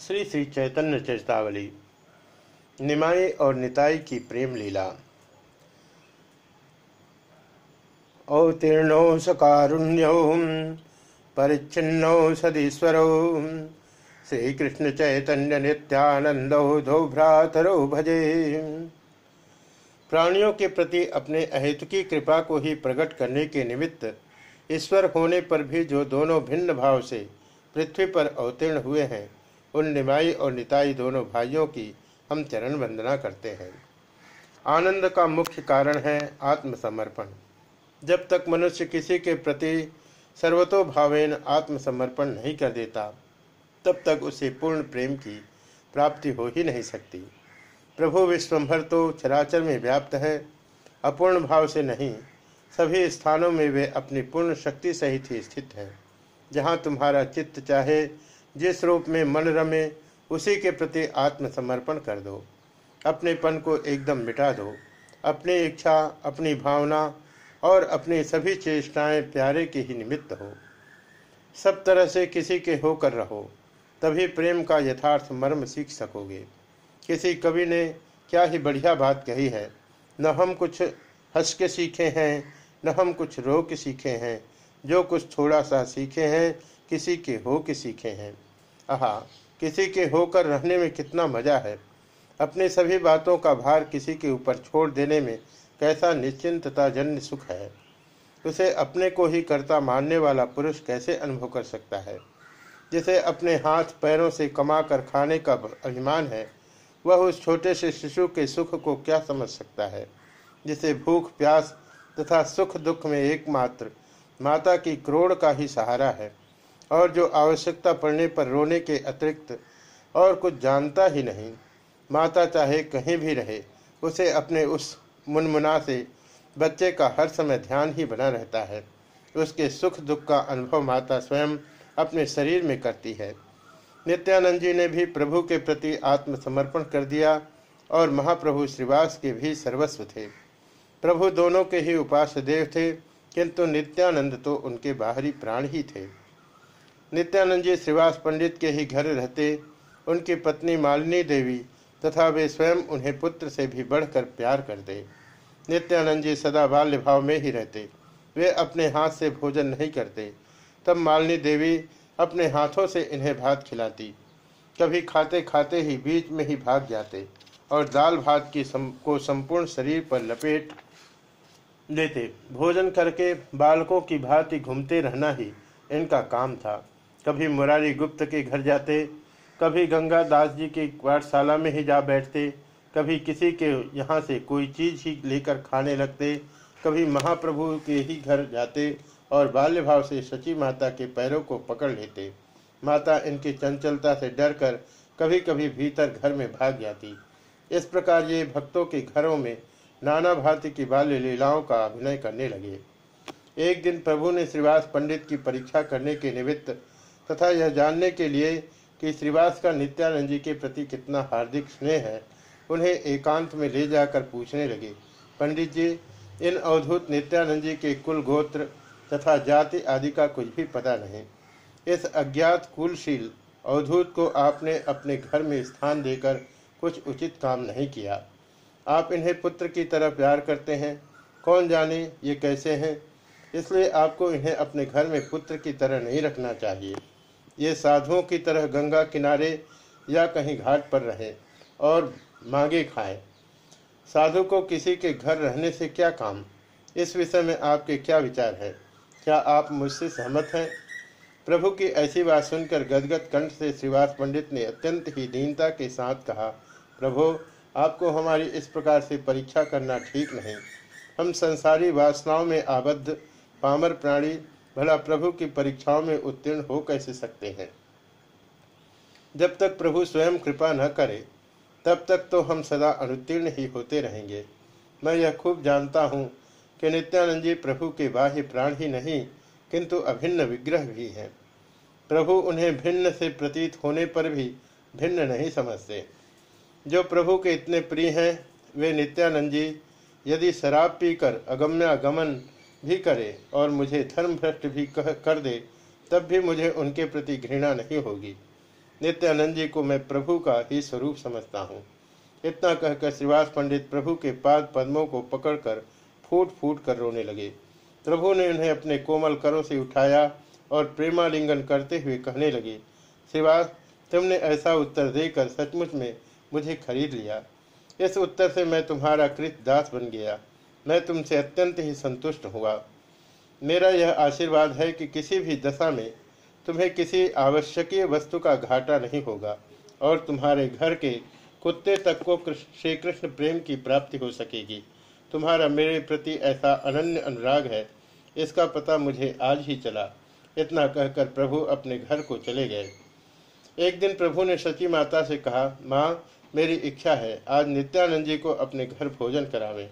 श्री श्री चैतन्य चेतावली निमाई और निताई की प्रेम लीला। अवतीर्णौ सकारुण्यौ, परिच्छिन्नौ सदीश्वरौ, श्रीकृष्ण चैतन्य नित्यानंदौ दो भ्रातरौ भजे। प्राणियों के प्रति अपने अहेतुकी कृपा को ही प्रकट करने के निमित्त ईश्वर होने पर भी जो दोनों भिन्न भाव से पृथ्वी पर अवतीर्ण हुए हैं उन निमाई और निताई दोनों भाइयों की हम चरण वंदना करते हैं। आनंद का मुख्य कारण है आत्मसमर्पण। जब तक मनुष्य किसी के प्रति सर्वतोभावेन आत्मसमर्पण नहीं कर देता, तब तक उसे पूर्ण प्रेम की प्राप्ति हो ही नहीं सकती। प्रभु विश्वभर तो चराचर में व्याप्त है, अपूर्ण भाव से नहीं, सभी स्थानों में वे अपनी पूर्ण शक्ति सहित ही स्थित हैं। जहाँ तुम्हारा चित्त चाहे जिस रूप में मन रमे, उसी के प्रति आत्मसमर्पण कर दो। अपनेपन को एकदम मिटा दो। अपनी इच्छा, अपनी भावना और अपनी सभी चेष्टाएँ प्यारे के ही निमित्त हो। सब तरह से किसी के होकर रहो, तभी प्रेम का यथार्थ मर्म सीख सकोगे। किसी कवि ने क्या ही बढ़िया बात कही है, न हम कुछ हंस के सीखे हैं, न हम कुछ रो के सीखे हैं, जो कुछ थोड़ा सा सीखे हैं किसी के हो के सीखे हैं। आहा, किसी के होकर रहने में कितना मज़ा है। अपने सभी बातों का भार किसी के ऊपर छोड़ देने में कैसा निश्चिंतता जन्य सुख है। उसे अपने को ही कर्ता मानने वाला पुरुष कैसे अनुभव कर सकता है? जिसे अपने हाथ पैरों से कमा कर खाने का अभिमान है, वह उस छोटे से शिशु के सुख को क्या समझ सकता है? जिसे भूख, प्यास तथा सुख दुख में एकमात्र माता की क्रोड़ का ही सहारा है। और जो आवश्यकता पड़ने पर रोने के अतिरिक्त और कुछ जानता ही नहीं, माता चाहे कहीं भी रहे, उसे अपने उस मुनमुना से बच्चे का हर समय ध्यान ही बना रहता है। उसके सुख दुख का अनुभव माता स्वयं अपने शरीर में करती है। नित्यानंद जी ने भी प्रभु के प्रति आत्मसमर्पण कर दिया और महाप्रभु श्रीवास के भी सर्वस्व थे। प्रभु दोनों के ही उपास्य देव थे, किंतु नित्यानंद तो उनके बाहरी प्राण ही थे। नित्यानंद जी श्रीवास पंडित के ही घर रहते उनकी पत्नी मालिनी देवी तथा वे स्वयं उन्हें पुत्र से भी बढ़कर प्यार करते। नित्यानंद जी सदा बाल्य भाव में ही रहते। वे अपने हाथ से भोजन नहीं करते। तब मालिनी देवी अपने हाथों से इन्हें भात खिलाती। कभी खाते खाते ही बीच में ही भाग जाते और दाल भात की सम, को संपूर्ण शरीर पर लपेट लेते। भोजन करके बालकों की भांति घूमते रहना ही इनका काम था। कभी मुरारी गुप्त के घर जाते, कभी गंगा दास जी की पाठशाला में ही जा बैठते, कभी किसी के यहाँ से कोई चीज़ ही लेकर खाने लगते, कभी महाप्रभु के ही घर जाते और बाल्य भाव से सची माता के पैरों को पकड़ लेते। माता इनकी चंचलता से डरकर कभी कभी भीतर घर में भाग जाती। इस प्रकार ये भक्तों के घरों में नाना भांति की बाल्य लीलाओं का अभिनय करने लगे। एक दिन प्रभु ने श्रीवास पंडित की परीक्षा करने के निमित्त तथा यह जानने के लिए कि श्रीवास का नित्यानंद जी के प्रति कितना हार्दिक स्नेह है, उन्हें एकांत में ले जाकर पूछने लगे, पंडित जी, इन अवधूत नित्यानंद जी के कुल गोत्र तथा जाति आदि का कुछ भी पता नहीं। इस अज्ञात कुलशील अवधूत को आपने अपने घर में स्थान देकर कुछ उचित काम नहीं किया। आप इन्हें पुत्र की तरह प्यार करते हैं। कौन जाने ये कैसे हैं? इसलिए आपको इन्हें अपने घर में पुत्र की तरह नहीं रखना चाहिए। ये साधुओं की तरह गंगा किनारे या कहीं घाट पर रहे और मांगे खाए। साधु को किसी के घर रहने से क्या काम? इस विषय में आपके क्या विचार है? क्या आप मुझसे सहमत हैं? प्रभु की ऐसी बात सुनकर गदगद कंठ से श्रीवास पंडित ने अत्यंत ही दीनता के साथ कहा, प्रभु, आपको हमारी इस प्रकार से परीक्षा करना ठीक नहीं। हम संसारी वासनाओं में आबद्ध, पामर प्राणी भला प्रभु की परीक्षाओं में उत्तीर्ण हो कैसे सकते हैं? जब तक प्रभु स्वयं कृपा न करे, तब तक तो हम सदा अनुत्तीर्ण ही होते रहेंगे। मैं यह खूब जानता हूँ कि नित्यानंद जी प्रभु के बाह्य प्राण ही नहीं, किंतु अभिन्न विग्रह भी हैं। प्रभु उन्हें भिन्न से प्रतीत होने पर भी भिन्न नहीं समझते। जो प्रभु के इतने प्रिय हैं, वे नित्यानंद जी, यदि शराब पीकर अगम्य गमन भी करे और मुझे धर्म भ्रष्ट भी कह, कर दे, तब भी मुझे उनके प्रति घृणा नहीं होगी। नित्यानंद जी को मैं प्रभु का ही स्वरूप समझता हूँ। इतना कहकर श्रीवास पंडित प्रभु के पाद पद्मों को पकड़कर फूट फूट कर रोने लगे। प्रभु ने उन्हें अपने कोमल करों से उठाया और प्रेमालिंगन करते हुए कहने लगे, श्रीवास, तुमने ऐसा उत्तर देकर सचमुच में मुझे खरीद लिया। इस उत्तर से मैं तुम्हारा कृत दास बन गया। मैं तुमसे अत्यंत ही संतुष्ट हुआ। मेरा यह आशीर्वाद है कि किसी भी दशा में तुम्हें किसी आवश्यकीय वस्तु का घाटा नहीं होगा और तुम्हारे घर के कुत्ते तक को श्री कृष्ण प्रेम की प्राप्ति हो सकेगी। तुम्हारा मेरे प्रति ऐसा अनन्य अनुराग है, इसका पता मुझे आज ही चला। इतना कहकर प्रभु अपने घर को चले गए। एक दिन प्रभु ने सची माता से कहा, माँ, मेरी इच्छा है, आज नित्यानंद जी को अपने घर भोजन करावे।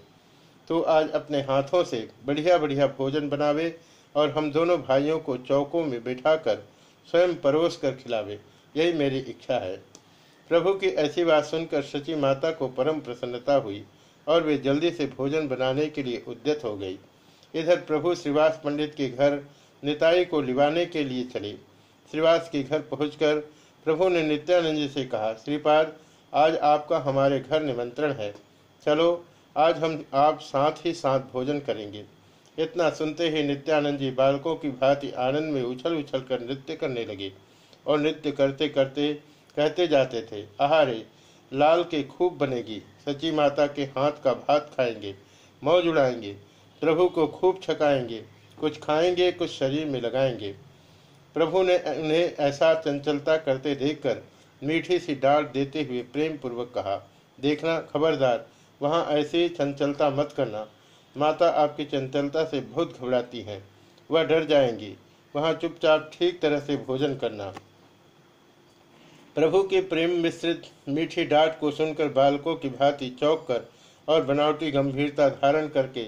तो आज अपने हाथों से बढ़िया बढ़िया भोजन बनावे और हम दोनों भाइयों को चौकों में बैठाकर स्वयं परोस कर खिलावे। यही मेरी इच्छा है। प्रभु की ऐसी बात सुनकर सची माता को परम प्रसन्नता हुई और वे जल्दी से भोजन बनाने के लिए उद्यत हो गई। इधर प्रभु श्रीवास पंडित के घर निताई को लिवाने के लिए चले। श्रीवास के घर पहुंचकर प्रभु ने नित्यानंद जी से कहा, श्रीपाद, आज आपका हमारे घर निमंत्रण है। चलो आज हम आप साथ ही साथ भोजन करेंगे। इतना सुनते ही नित्यानंद जी बालकों की भांति आनंद में उछल उछल कर नृत्य करने लगे और नृत्य करते करते कहते जाते थे, आहारे, लाल के खूब बनेगी, सची माता के हाथ का भात खाएँगे, मौज उड़ाएँगे, प्रभु को खूब छकाएँगे, कुछ खाएँगे, कुछ शरीर में लगाएँगे। प्रभु ने उन्हें ऐसा चंचलता करते देखकर मीठी सी डांट देते हुए प्रेम पूर्वक कहा, देखना, खबरदार वहाँ ऐसी चंचलता मत करना। माता आपकी चंचलता से बहुत घबराती हैं। वह डर जाएँगी। वहाँ चुपचाप ठीक तरह से भोजन करना। प्रभु के प्रेम मिश्रित मीठी डांट को सुनकर बालकों की भांति चौक कर और बनावटी गंभीरता धारण करके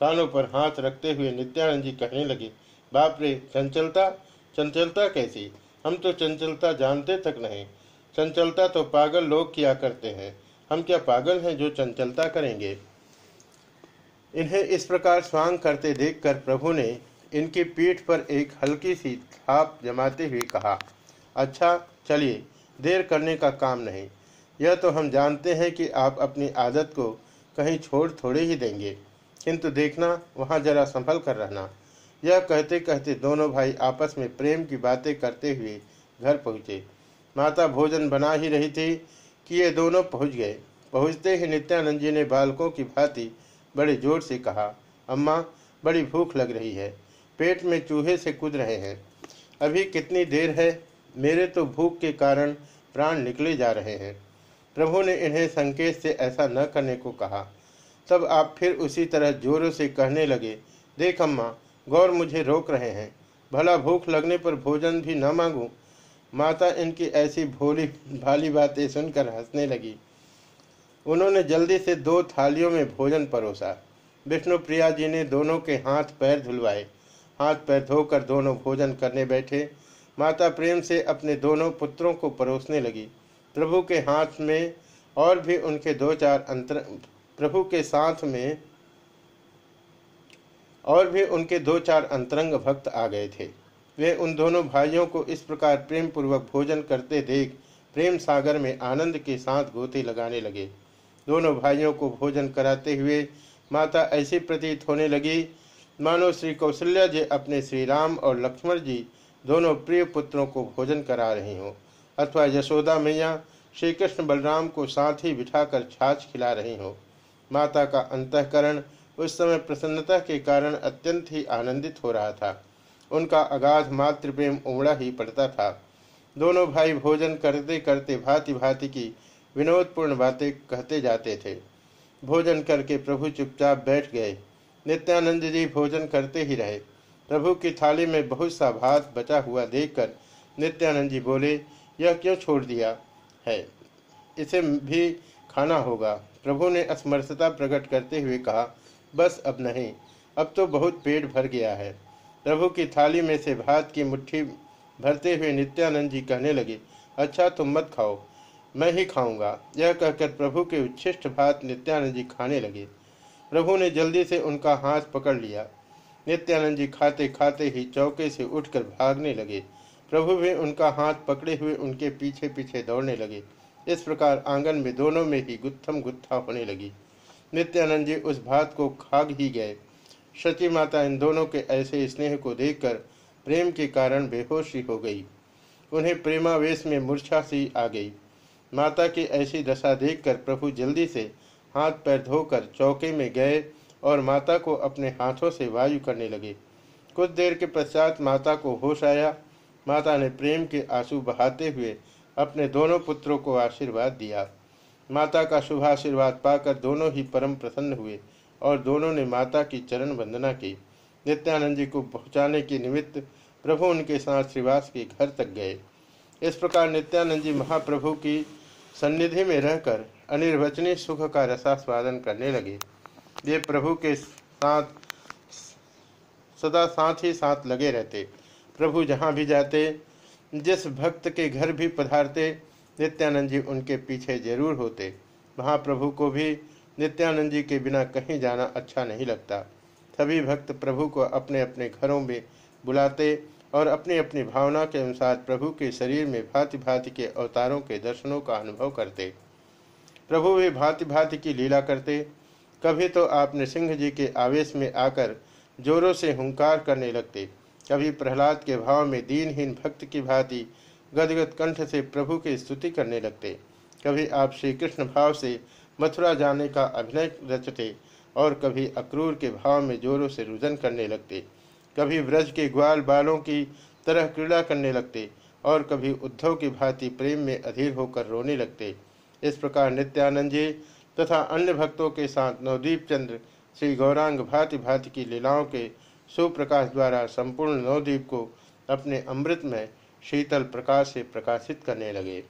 कानों पर हाथ रखते हुए नित्यानंद जी कहने लगे, बाप रे, चंचलता? चंचलता कैसी? हम तो चंचलता जानते तक नहीं। चंचलता तो पागल लोग किया करते हैं। हम क्या पागल हैं जो चंचलता करेंगे? इन्हें इस प्रकार स्वांग करते देखकर प्रभु ने इनकी पीठ पर एक हल्की सी थाप जमाते हुए कहा अच्छा चलिए, देर करने का काम नहीं। यह तो हम जानते हैं कि आप अपनी आदत को कहीं छोड़ थोड़े ही देंगे। किंतु देखना, वहाँ जरा संभल कर रहना यह कहते कहते दोनों भाई आपस में प्रेम की बातें करते हुए घर पहुँचे। माता भोजन बना ही रही थी कि ये दोनों पहुँच गए। पहुँचते ही नित्यानंद जी ने बालकों की भांति बड़े ज़ोर से कहा, अम्मा, बड़ी भूख लग रही है। पेट में चूहे से कूद रहे हैं। अभी कितनी देर है? मेरे तो भूख के कारण प्राण निकले जा रहे हैं। प्रभु ने इन्हें संकेत से ऐसा न करने को कहा। तब आप फिर उसी तरह जोरों से कहने लगे, देख अम्मा, गौर मुझे रोक रहे हैं। भला भूख लगने पर भोजन भी न मांगू माता इनकी ऐसी भोली भाली बातें सुनकर हंसने लगी। उन्होंने जल्दी से दो थालियों में भोजन परोसा। विष्णु प्रिया जी ने दोनों के हाथ पैर धुलवाए। हाथ पैर धोकर दोनों भोजन करने बैठे। माता प्रेम से अपने दोनों पुत्रों को परोसने लगी। प्रभु के हाथ में और भी उनके दो चार अंतर, प्रभु के साथ में और भी उनके दो चार अंतरंग भक्त आ गए थे। वे उन दोनों भाइयों को इस प्रकार प्रेम पूर्वक भोजन करते देख प्रेम सागर में आनंद के साथ गोते लगाने लगे। दोनों भाइयों को भोजन कराते हुए माता ऐसी प्रतीत होने लगी, मानो श्री कौशल्या जी अपने श्री राम और लक्ष्मण जी दोनों प्रिय पुत्रों को भोजन करा रही हों, अथवा यशोदा मैया श्री कृष्ण बलराम को साथ ही बिठाकर छाछ खिला रही हो। माता का अंतकरण उस समय प्रसन्नता के कारण अत्यंत ही आनंदित हो रहा था। उनका अगाध मातृ प्रेम उमड़ा ही पड़ता था। दोनों भाई भोजन करते करते भांति भांति की विनोदपूर्ण बातें कहते जाते थे। भोजन करके प्रभु चुपचाप बैठ गए। नित्यानंद जी भोजन करते ही रहे। प्रभु की थाली में बहुत सा भात बचा हुआ देखकर नित्यानंद जी बोले, यह क्यों छोड़ दिया है? इसे भी खाना होगा। प्रभु ने असमर्थता प्रकट करते हुए कहा, बस अब नहीं। अब तो बहुत पेट भर गया है। प्रभु की थाली में से भात की मुट्ठी भरते हुए नित्यानंद जी कहने लगे अच्छा तुम मत खाओ, मैं ही खाऊँगा। यह कहकर प्रभु के उच्छिष्ट भात नित्यानंद जी खाने लगे। प्रभु ने जल्दी से उनका हाथ पकड़ लिया। नित्यानंद जी खाते खाते ही चौके से उठकर भागने लगे। प्रभु भी उनका हाथ पकड़े हुए उनके पीछे पीछे दौड़ने लगे। इस प्रकार आँगन में दोनों में ही गुत्थम गुत्था होने लगी। नित्यानंद जी उस भात को खाग ही गए। सची माता इन दोनों के ऐसे स्नेह को देखकर प्रेम के कारण बेहोशी हो गई। उन्हें प्रेमावेश में मूर्छा सी आ गई। माता की ऐसी दशा देखकर प्रभु जल्दी से हाथ पैर धोकर चौके में गए और माता को अपने हाथों से वायु करने लगे। कुछ देर के पश्चात माता को होश आया। माता ने प्रेम के आँसू बहाते हुए अपने दोनों पुत्रों को आशीर्वाद दिया। माता का शुभ आशीर्वाद पाकर दोनों ही परम प्रसन्न हुए। और दोनों ने माता की चरण वंदना की। नित्यानंद जी को पहुँचाने के निमित्त प्रभु उनके साथ श्रीवास के घर तक गए। इस प्रकार नित्यानंद जी महाप्रभु की सन्निधि में रहकर अनिर्वचनीय सुख का रसास्वादन करने लगे। ये प्रभु के साथ, सदा साथ ही साथ लगे रहते। प्रभु जहाँ भी जाते, जिस भक्त के घर भी पधारते, नित्यानंद जी उनके पीछे ज़रूर होते। महाप्रभु को भी नित्यानंद जी के बिना कहीं जाना अच्छा नहीं लगता। सभी भक्त प्रभु को अपने अपने घरों में बुलाते और अपनी अपनी भावना के अनुसार प्रभु के शरीर में भांति भांति के अवतारों के दर्शनों का अनुभव करते। प्रभु भी भांति भांति की लीला करते। कभी तो आप नृसिंह जी के आवेश में आकर जोरों से हुंकार करने लगते। कभी प्रहलाद के भाव में दीनहीन भक्त की भांति गदगद कंठ से प्रभु की स्तुति करने लगते। कभी आप श्री कृष्ण भाव से मथुरा जाने का अभिनय रचते और कभी अक्रूर के भाव में जोरों से रुदन करने लगते, कभी व्रज के ग्वाल बालों की तरह क्रीड़ा करने लगते और कभी उद्धव की भांति प्रेम में अधीर होकर रोने लगते। इस प्रकार नित्यानंद जी तथा अन्य भक्तों के साथ नवदीप चंद्र, श्री गौरांग भांति भांति की लीलाओं के सुप्रकाश द्वारा संपूर्ण नवदीप को अपने अमृत में शीतल प्रकाश से प्रकाशित करने लगे।